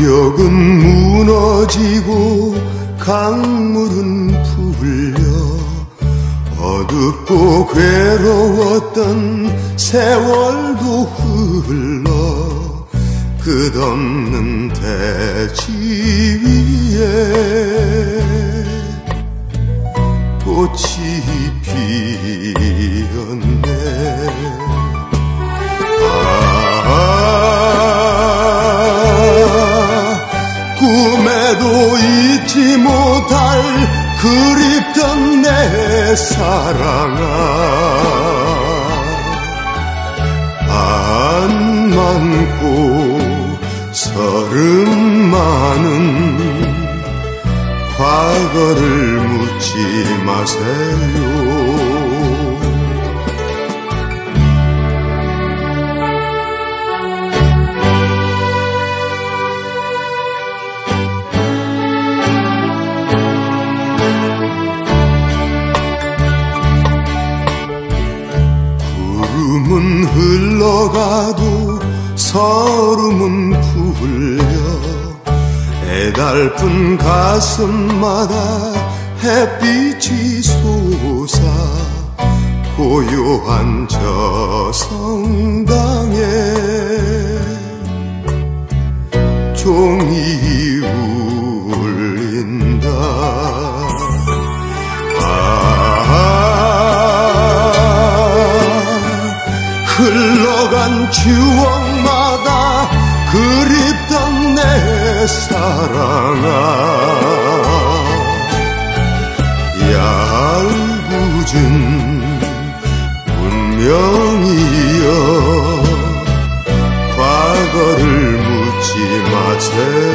벽은 무너지고 강물은 풀려 어둡고 괴로웠던 세월도 흘러 끝없는 대지 위에 꽃이 피 꿈에도 잊지 못할 그립던 내 사랑아. 안 많고 서름 많은 과거를 묻지 마세요 구름은 흘러가도 서름은 풀려. 애달픈 가슴마다 햇빛이 솟아 고요한 저 성당에 흘러간 추억마다 그립던 내 사랑아. 얄궂은 운명이여 과거를 묻지 마세요.